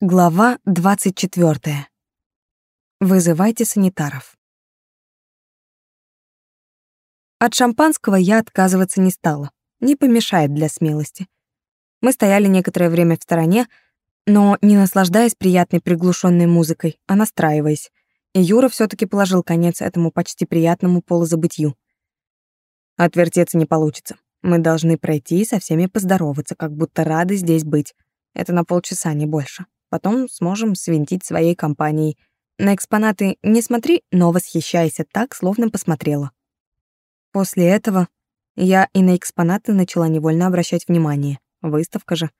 Глава 24. Вызывайте санитаров. От шампанского я отказываться не стала. Не помешает для смелости. Мы стояли некоторое время в стороне, но не наслаждаясь приятной приглушенной музыкой, а настраиваясь. И Юра все таки положил конец этому почти приятному полузабытью. Отвертеться не получится. Мы должны пройти и со всеми поздороваться, как будто рады здесь быть. Это на полчаса, не больше. Потом сможем свинтить своей компанией. На экспонаты не смотри, но восхищайся так, словно посмотрела. После этого я и на экспонаты начала невольно обращать внимание. Выставка же.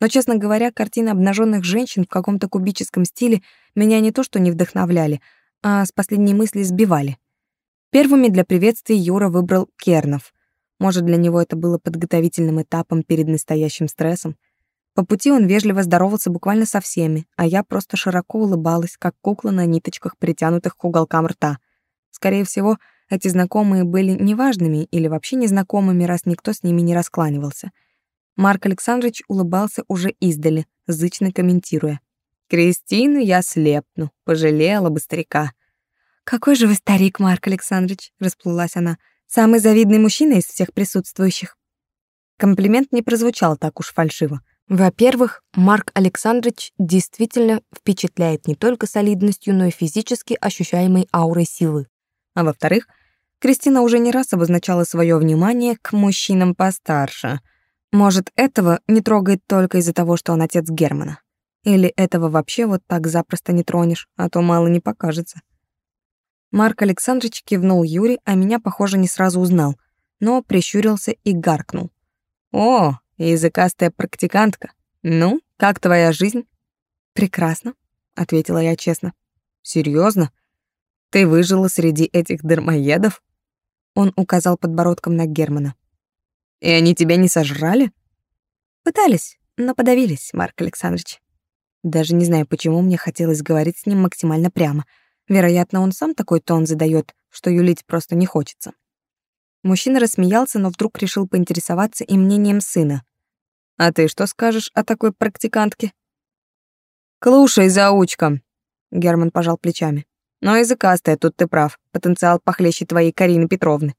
Но, честно говоря, картины обнаженных женщин в каком-то кубическом стиле меня не то что не вдохновляли, а с последней мысли сбивали. Первыми для приветствия Юра выбрал Кернов. Может, для него это было подготовительным этапом перед настоящим стрессом — по пути он вежливо здоровался буквально со всеми, а я просто широко улыбалась, как кукла на ниточках, притянутых к уголкам рта. Скорее всего, эти знакомые были неважными или вообще незнакомыми, раз никто с ними не раскланивался. Марк Александрович улыбался уже издали, зычно комментируя. «Кристину я слепну, пожалела бы старика». «Какой же вы старик, Марк Александрович», — расплылась она. «Самый завидный мужчина из всех присутствующих». Комплимент не прозвучал так уж фальшиво. Во-первых, Марк Александрович действительно впечатляет не только солидностью, но и физически ощущаемой аурой силы. А во-вторых, Кристина уже не раз обозначала свое внимание к мужчинам постарше. Может, этого не трогает только из-за того, что он отец Германа. Или этого вообще вот так запросто не тронешь, а то мало не покажется. Марк Александрович кивнул Юре, а меня, похоже, не сразу узнал, но прищурился и гаркнул. «О, языкастая практикантка. Ну, как твоя жизнь? Прекрасно, ответила я честно. Серьезно? Ты выжила среди этих дармоедов? Он указал подбородком на Германа. И они тебя не сожрали? Пытались, но подавились, Марк Александрович. Даже не знаю, почему мне хотелось говорить с ним максимально прямо. Вероятно, он сам такой тон задает, что юлить просто не хочется. Мужчина рассмеялся, но вдруг решил поинтересоваться и мнением сына. А ты что скажешь о такой практикантке? Клушай, заучка. Герман пожал плечами. Но языкастая, тут ты прав. Потенциал похлеще твоей Карины Петровны.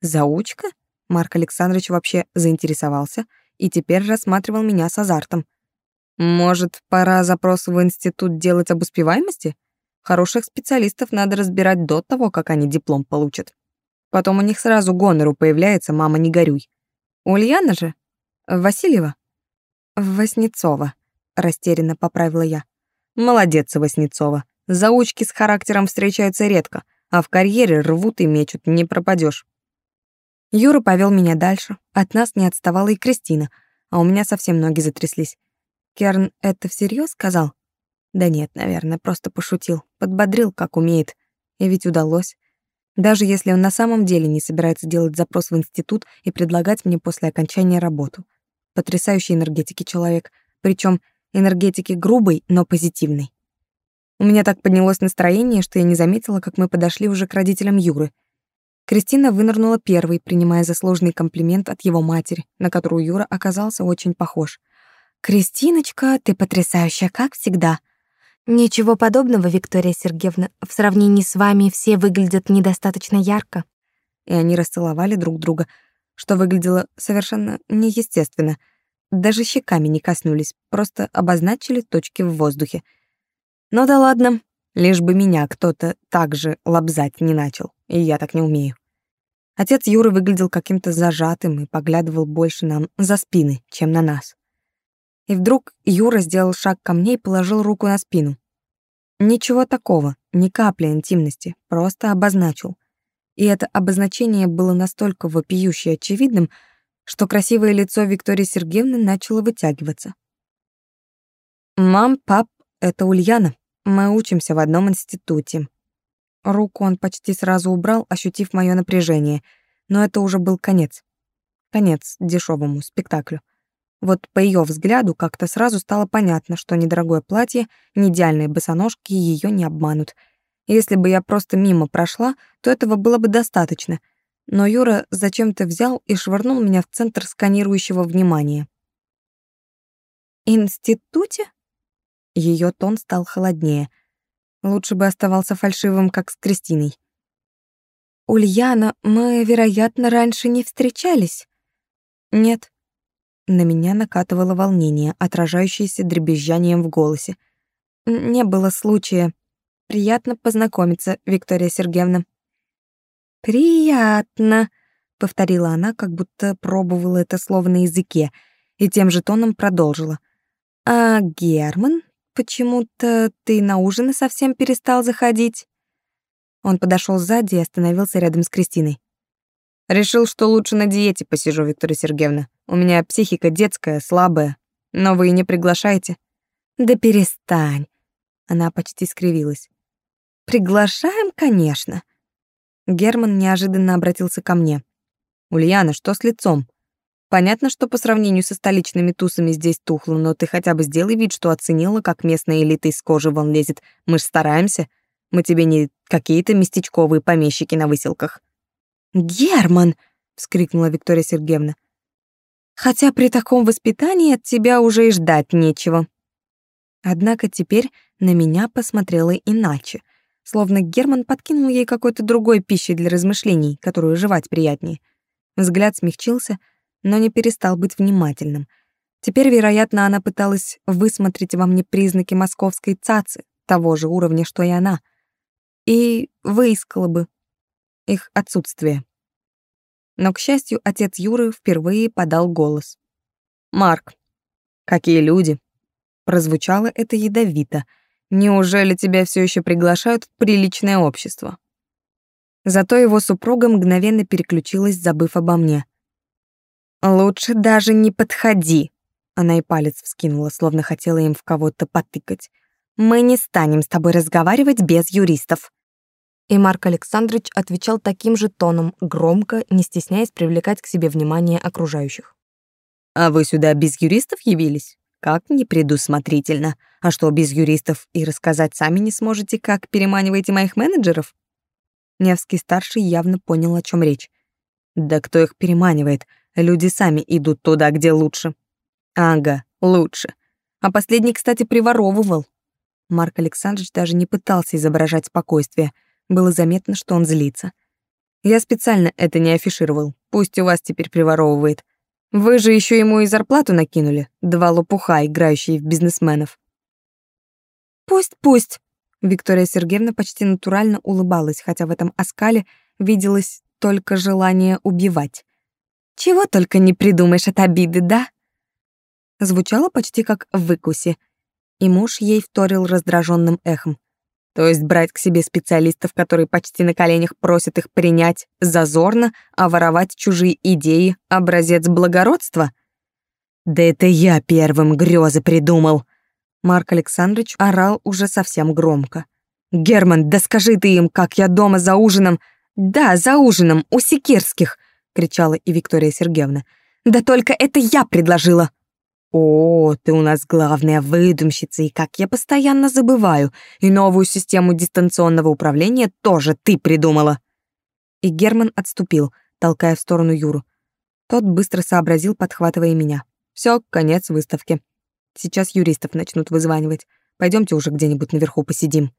Заучка? Марк Александрович вообще заинтересовался и теперь рассматривал меня с азартом. Может, пора запрос в институт делать об успеваемости? Хороших специалистов надо разбирать до того, как они диплом получат. Потом у них сразу гонору появляется «мама, не горюй». Ульяна же Васильева? Васнецова, растерянно поправила я. Молодец, Васнецова. Заучки с характером встречаются редко, а в карьере рвут и мечут, не пропадешь. Юра повел меня дальше. От нас не отставала и Кристина, а у меня совсем ноги затряслись. Керн это всерьез сказал? Да нет, наверное, просто пошутил, подбодрил, как умеет. И ведь удалось. Даже если он на самом деле не собирается делать запрос в институт и предлагать мне после окончания работу потрясающей энергетики человек, причем энергетики грубой, но позитивной. У меня так поднялось настроение, что я не заметила, как мы подошли уже к родителям Юры. Кристина вынырнула первой, принимая за сложный комплимент от его матери, на которую Юра оказался очень похож. «Кристиночка, ты потрясающая, как всегда», Ничего подобного, Виктория Сергеевна. В сравнении с вами все выглядят недостаточно ярко. И они расцеловали друг друга, что выглядело совершенно неестественно. Даже щеками не коснулись, просто обозначили точки в воздухе. Ну да ладно, лишь бы меня кто-то так же лобзать не начал, и я так не умею. Отец Юры выглядел каким-то зажатым и поглядывал больше нам за спины, чем на нас. И вдруг Юра сделал шаг ко мне и положил руку на спину. Ничего такого, ни капли интимности, просто обозначил и это обозначение было настолько вопиюще очевидным, что красивое лицо Виктории Сергеевны начало вытягиваться. «Мам, пап, это Ульяна. Мы учимся в одном институте». Руку он почти сразу убрал, ощутив мое напряжение, но это уже был конец. Конец дешевому спектаклю. Вот по ее взгляду как-то сразу стало понятно, что недорогое платье, ни идеальные босоножки ее не обманут — если бы я просто мимо прошла, то этого было бы достаточно. Но Юра зачем-то взял и швырнул меня в центр сканирующего внимания. «Институте?» Ее тон стал холоднее. Лучше бы оставался фальшивым, как с Кристиной. «Ульяна, мы, вероятно, раньше не встречались?» «Нет». На меня накатывало волнение, отражающееся дребезжанием в голосе. «Не было случая. Приятно познакомиться, Виктория Сергеевна». «Приятно», — повторила она, как будто пробовала это слово на языке, и тем же тоном продолжила. «А Герман, почему-то ты на ужины совсем перестал заходить?» Он подошел сзади и остановился рядом с Кристиной. «Решил, что лучше на диете посижу, Виктория Сергеевна. У меня психика детская, слабая. Но вы и не приглашаете». «Да перестань!» Она почти скривилась. «Приглашаем, конечно. Герман неожиданно обратился ко мне. «Ульяна, что с лицом? Понятно, что по сравнению со столичными тусами здесь тухло, но ты хотя бы сделай вид, что оценила, как местная элита из кожи вон лезет. Мы ж стараемся. Мы тебе не какие-то местечковые помещики на выселках». «Герман!» — вскрикнула Виктория Сергеевна. «Хотя при таком воспитании от тебя уже и ждать нечего». Однако теперь на меня посмотрела иначе — словно Герман подкинул ей какой-то другой пищи для размышлений, которую жевать приятнее. Взгляд смягчился, но не перестал быть внимательным. Теперь, вероятно, она пыталась высмотреть во мне признаки московской цацы, того же уровня, что и она, и выискала бы их отсутствие. Но, к счастью, отец Юры впервые подал голос. «Марк, какие люди!» Прозвучало это ядовито — Неужели тебя все еще приглашают в приличное общество? Зато его супруга мгновенно переключилась, забыв обо мне. Лучше даже не подходи. Она и палец вскинула, словно хотела им в кого-то потыкать. Мы не станем с тобой разговаривать без юристов. И Марк Александрович отвечал таким же тоном, громко, не стесняясь привлекать к себе внимание окружающих. А вы сюда без юристов явились? Как непредусмотрительно. А что, без юристов и рассказать сами не сможете, как переманиваете моих менеджеров? Невский-старший явно понял, о чем речь. Да кто их переманивает? Люди сами идут туда, где лучше. Ага, лучше. А последний, кстати, приворовывал. Марк Александрович даже не пытался изображать спокойствие. Было заметно, что он злится. Я специально это не афишировал. Пусть у вас теперь приворовывает. Вы же еще ему и зарплату накинули, два лопуха, играющие в бизнесменов. Пусть, пусть. Виктория Сергеевна почти натурально улыбалась, хотя в этом оскале виделось только желание убивать. Чего только не придумаешь от обиды, да? Звучало почти как в выкусе, и муж ей вторил раздраженным эхом. То есть брать к себе специалистов, которые почти на коленях просят их принять, зазорно, а воровать чужие идеи — образец благородства? Да это я первым грезы придумал. Марк Александрович орал уже совсем громко. «Герман, да скажи ты им, как я дома за ужином...» «Да, за ужином, у Секирских!» — кричала и Виктория Сергеевна. «Да только это я предложила!» «О, ты у нас главная выдумщица, и как я постоянно забываю, и новую систему дистанционного управления тоже ты придумала». И Герман отступил, толкая в сторону Юру. Тот быстро сообразил, подхватывая меня. Все, конец выставки. Сейчас юристов начнут вызванивать. Пойдемте уже где-нибудь наверху посидим».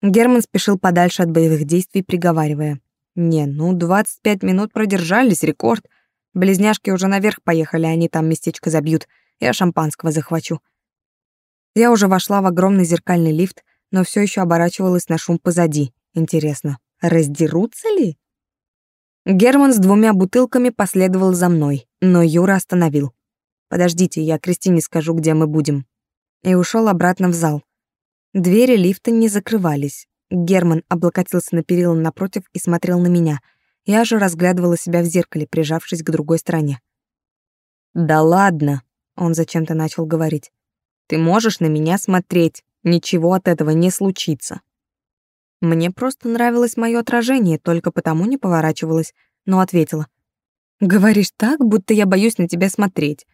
Герман спешил подальше от боевых действий, приговаривая. «Не, ну, 25 минут продержались, рекорд. Близняшки уже наверх поехали, они там местечко забьют. Я шампанского захвачу. Я уже вошла в огромный зеркальный лифт, но все еще оборачивалась на шум позади. Интересно, раздерутся ли? Герман с двумя бутылками последовал за мной, но Юра остановил. «Подождите, я Кристине скажу, где мы будем». И ушел обратно в зал. Двери лифта не закрывались. Герман облокотился на перила напротив и смотрел на меня — я же разглядывала себя в зеркале, прижавшись к другой стороне. «Да ладно», — он зачем-то начал говорить. «Ты можешь на меня смотреть, ничего от этого не случится». Мне просто нравилось мое отражение, только потому не поворачивалась, но ответила. «Говоришь так, будто я боюсь на тебя смотреть.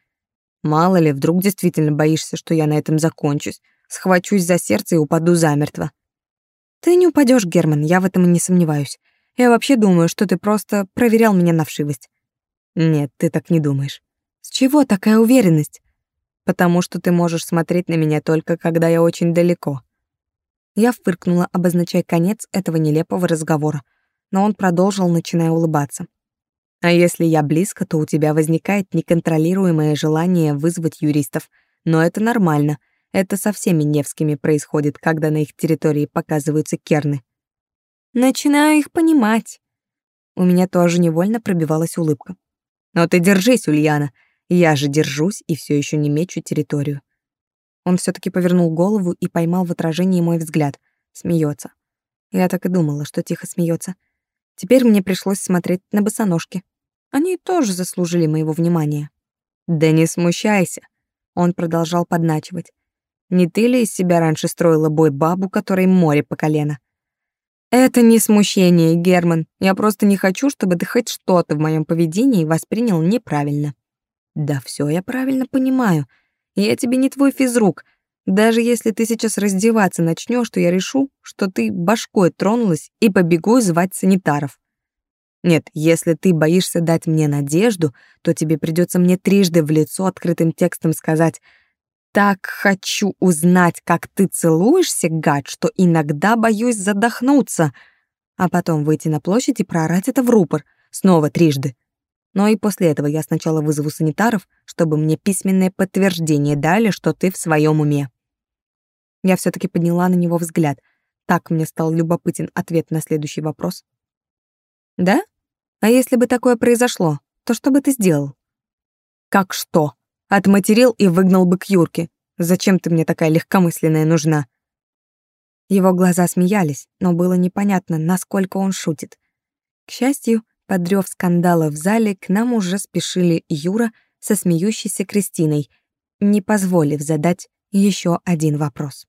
Мало ли, вдруг действительно боишься, что я на этом закончусь, схвачусь за сердце и упаду замертво». «Ты не упадешь, Герман, я в этом и не сомневаюсь. Я вообще думаю, что ты просто проверял меня на вшивость. Нет, ты так не думаешь. С чего такая уверенность? Потому что ты можешь смотреть на меня только когда я очень далеко. Я фыркнула, обозначая конец этого нелепого разговора, но он продолжил, начиная улыбаться. А если я близко, то у тебя возникает неконтролируемое желание вызвать юристов. Но это нормально. Это со всеми Невскими происходит, когда на их территории показываются керны. Начинаю их понимать. У меня тоже невольно пробивалась улыбка. Но ты держись, Ульяна. Я же держусь и все еще не мечу территорию. Он все таки повернул голову и поймал в отражении мой взгляд. Смеется. Я так и думала, что тихо смеется. Теперь мне пришлось смотреть на босоножки. Они тоже заслужили моего внимания. Да не смущайся. Он продолжал подначивать. Не ты ли из себя раньше строила бой бабу, которой море по колено? Это не смущение, Герман. Я просто не хочу, чтобы ты хоть что-то в моем поведении воспринял неправильно. Да все я правильно понимаю. Я тебе не твой физрук. Даже если ты сейчас раздеваться начнешь, то я решу, что ты башкой тронулась и побегу звать санитаров. Нет, если ты боишься дать мне надежду, то тебе придется мне трижды в лицо открытым текстом сказать «Так хочу узнать, как ты целуешься, гад, что иногда боюсь задохнуться», а потом выйти на площадь и проорать это в рупор, снова трижды. Но и после этого я сначала вызову санитаров, чтобы мне письменное подтверждение дали, что ты в своем уме. Я все таки подняла на него взгляд. Так мне стал любопытен ответ на следующий вопрос. «Да? А если бы такое произошло, то что бы ты сделал?» «Как что? Отматерил и выгнал бы к Юрке. Зачем ты мне такая легкомысленная нужна?» Его глаза смеялись, но было непонятно, насколько он шутит. К счастью, под рёв скандала в зале к нам уже спешили Юра со смеющейся Кристиной, не позволив задать еще один вопрос.